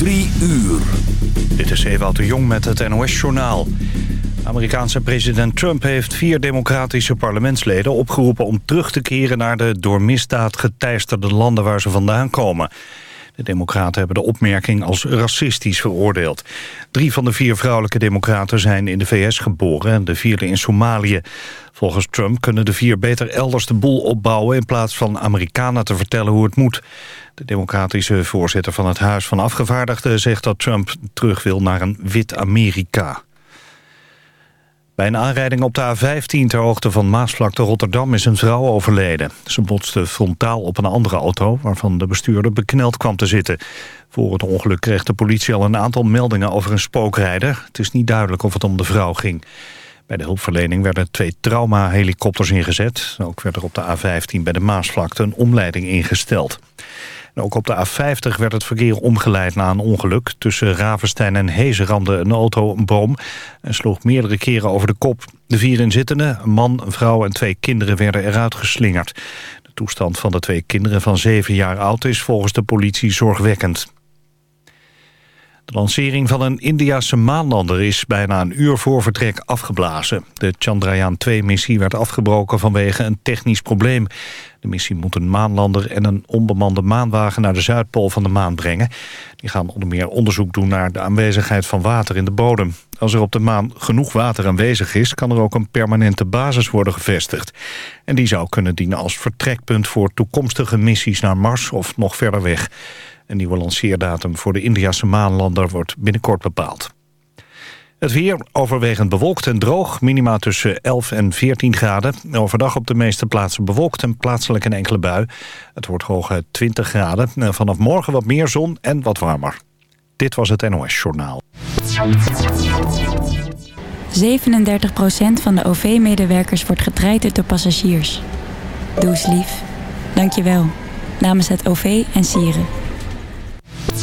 Drie uur. Dit is Ewout de Jong met het NOS-journaal. Amerikaanse president Trump heeft vier democratische parlementsleden opgeroepen... om terug te keren naar de door misdaad geteisterde landen waar ze vandaan komen. De democraten hebben de opmerking als racistisch veroordeeld. Drie van de vier vrouwelijke democraten zijn in de VS geboren... en de vierde in Somalië. Volgens Trump kunnen de vier beter elders de boel opbouwen... in plaats van Amerikanen te vertellen hoe het moet. De democratische voorzitter van het Huis van Afgevaardigden... zegt dat Trump terug wil naar een wit Amerika. Bij een aanrijding op de A15 ter hoogte van Maasvlakte Rotterdam is een vrouw overleden. Ze botste frontaal op een andere auto waarvan de bestuurder bekneld kwam te zitten. Voor het ongeluk kreeg de politie al een aantal meldingen over een spookrijder. Het is niet duidelijk of het om de vrouw ging. Bij de hulpverlening werden twee trauma-helikopters ingezet. Ook werd er op de A15 bij de Maasvlakte een omleiding ingesteld. Ook op de A50 werd het verkeer omgeleid na een ongeluk. Tussen Ravenstein en Hezen een auto een boom... en sloeg meerdere keren over de kop. De vier inzittenden, een man, een vrouw en twee kinderen... werden eruit geslingerd. De toestand van de twee kinderen van zeven jaar oud... is volgens de politie zorgwekkend. De lancering van een Indiase maanlander is bijna een uur voor vertrek afgeblazen. De Chandrayaan-2-missie werd afgebroken vanwege een technisch probleem. De missie moet een maanlander en een onbemande maanwagen naar de Zuidpool van de maan brengen. Die gaan onder meer onderzoek doen naar de aanwezigheid van water in de bodem. Als er op de maan genoeg water aanwezig is, kan er ook een permanente basis worden gevestigd. En die zou kunnen dienen als vertrekpunt voor toekomstige missies naar Mars of nog verder weg. Een nieuwe lanceerdatum voor de Indiase maanlander wordt binnenkort bepaald. Het weer overwegend bewolkt en droog. Minima tussen 11 en 14 graden. Overdag op de meeste plaatsen bewolkt en plaatselijk een enkele bui. Het wordt hoge 20 graden. Vanaf morgen wat meer zon en wat warmer. Dit was het NOS Journaal. 37% van de OV-medewerkers wordt getraind door passagiers. Doe eens lief. Dank je wel. Namens het OV en Sieren.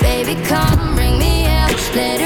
baby come bring Let it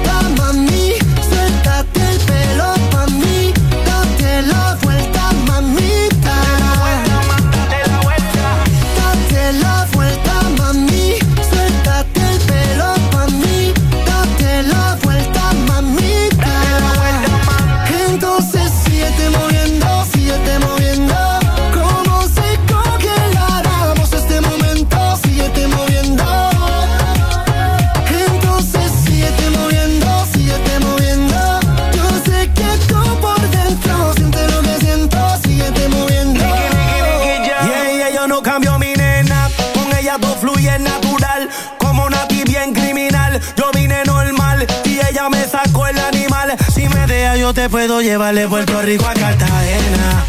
puedo llevar de Puerto Rico a Cartagena.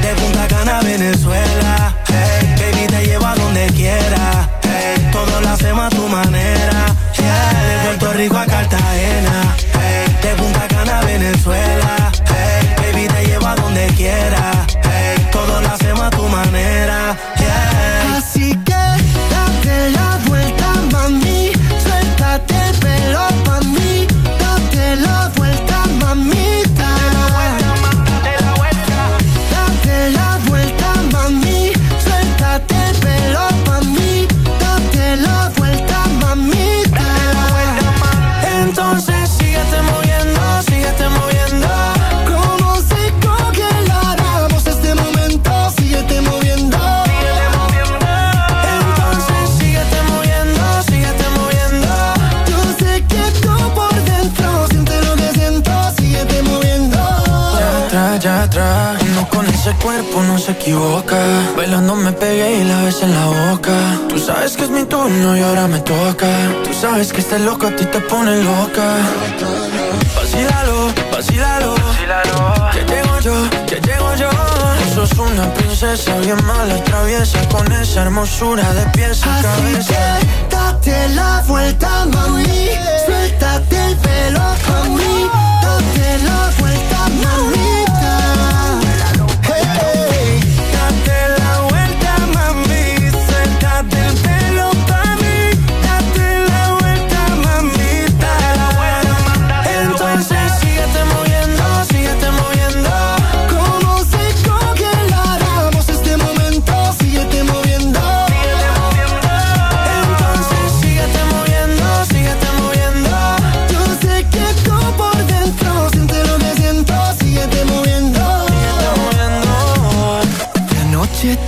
De Punta Cana a Venezuela. Baby, te llevo a donde quiera. Hey, todo lo hacemos a tu manera. De Puerto Rico a Cartagena. De Punta Cana a Venezuela. Baby, te llevo a donde quiera. Todo lo hacemos a tu manera. Es mi turno y ahora me toca. Tú sabes que este loco a ti te pone loca. Vacílalo, vacílalo. Que llego yo, que llego yo. Tú sos una princesa bien mala, traviesa. Con esa hermosura de pies a Así cabeza. que date la vuelta, mami. Suéltate el pelo pa' mí. Date la vuelta, mamita.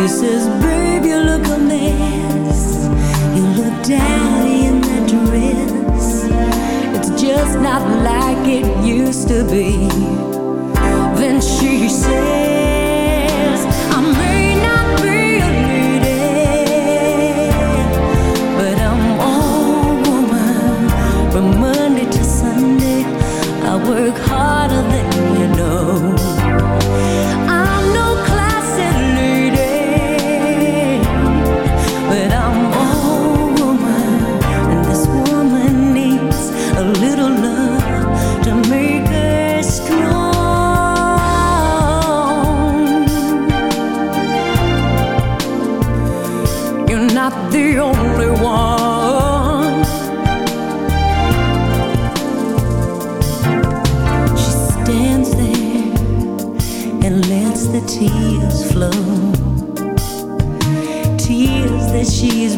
He says, babe, you look a mess. You look in that dress. It's just not like it used to be. Then she said.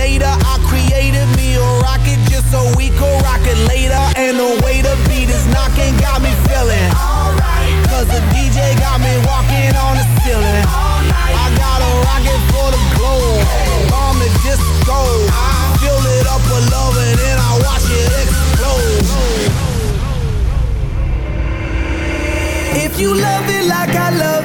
Terminator. I created me a rocket just so we could rock it later. And the way the beat is knocking got me feeling. Cause the DJ got me walking on the ceiling. I got a rocket for the globe. On the disco. Fill it up with love and then I watch it explode. If you love it like I love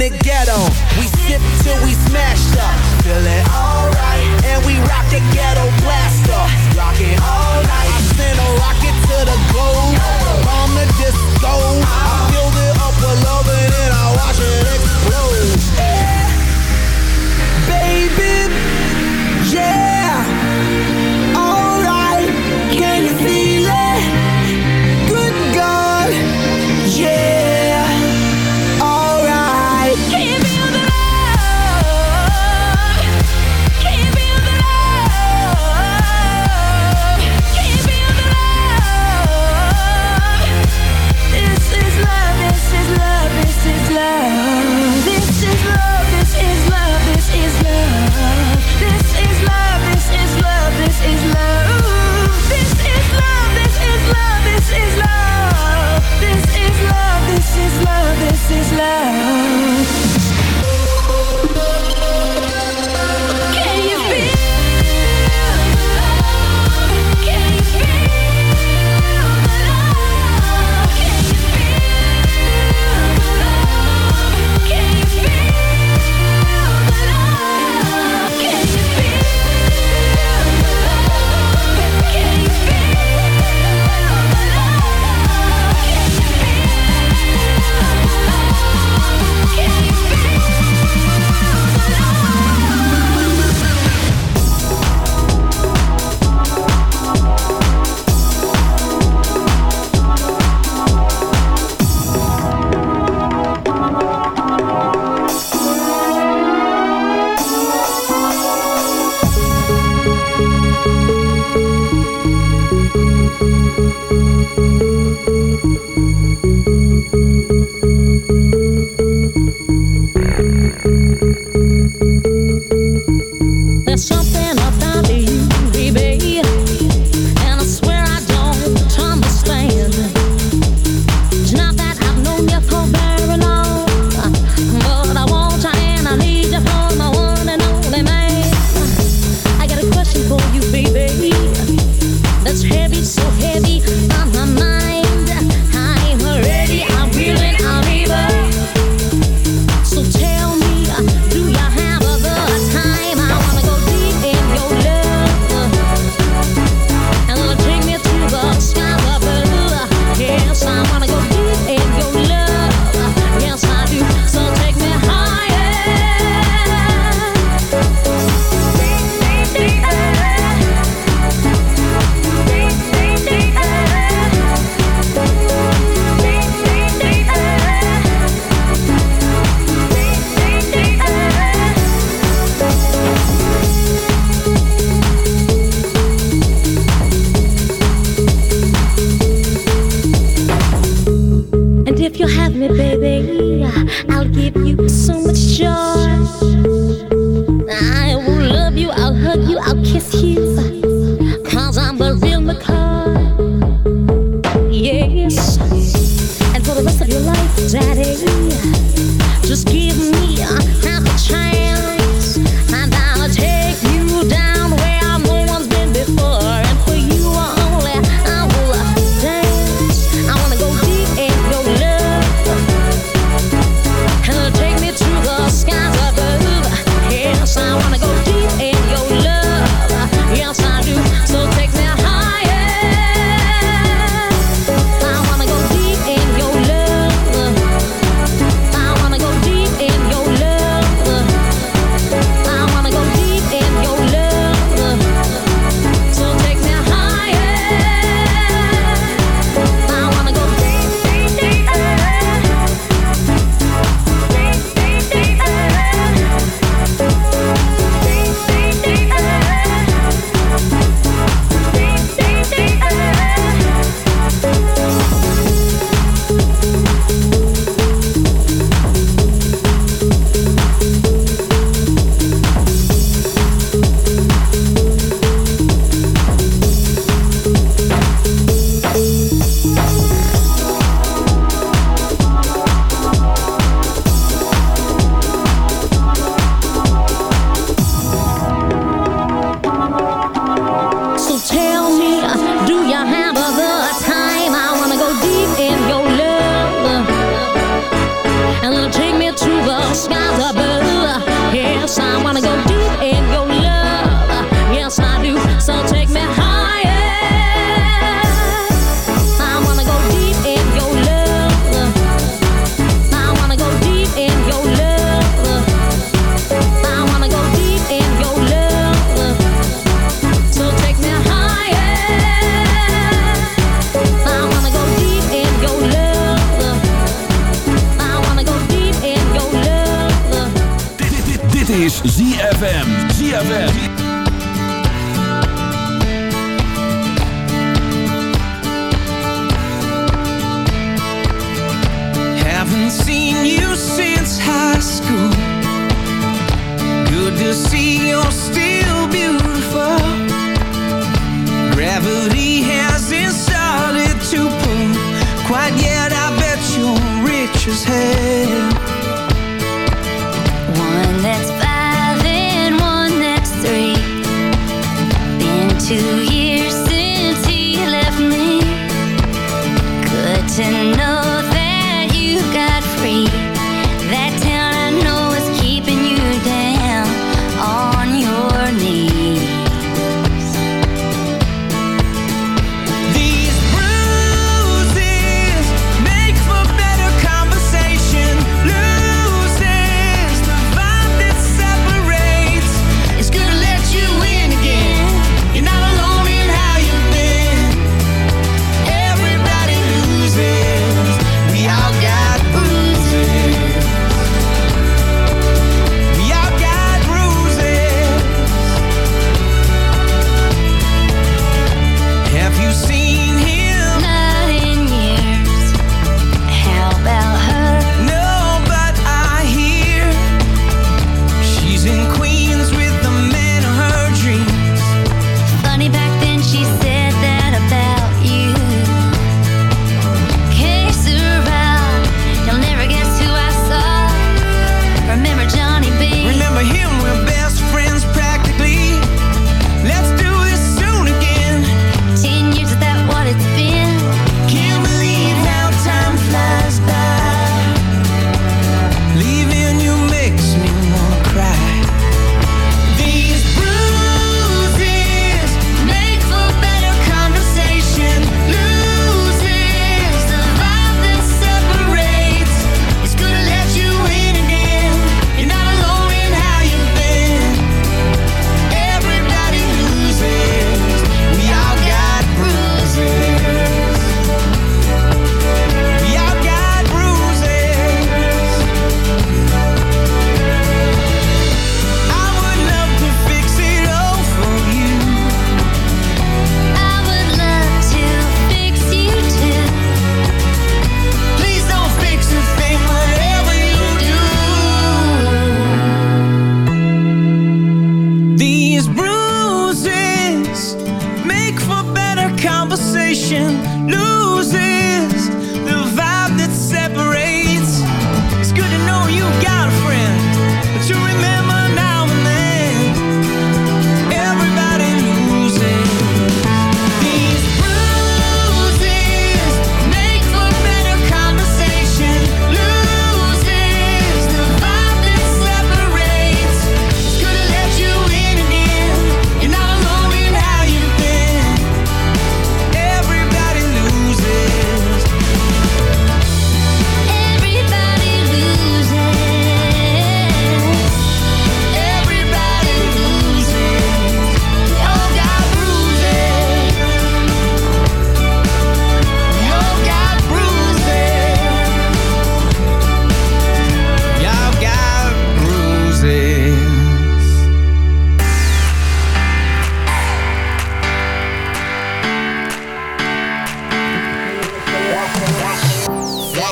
the ghetto. We sip till we smashed up.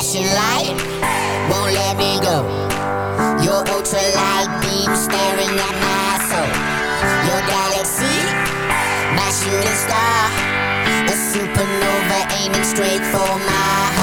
flashing light won't let me go. Your ultralight beam staring at my soul. Your galaxy, my shooting star, a supernova aiming straight for my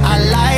I like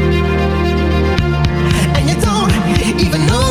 even know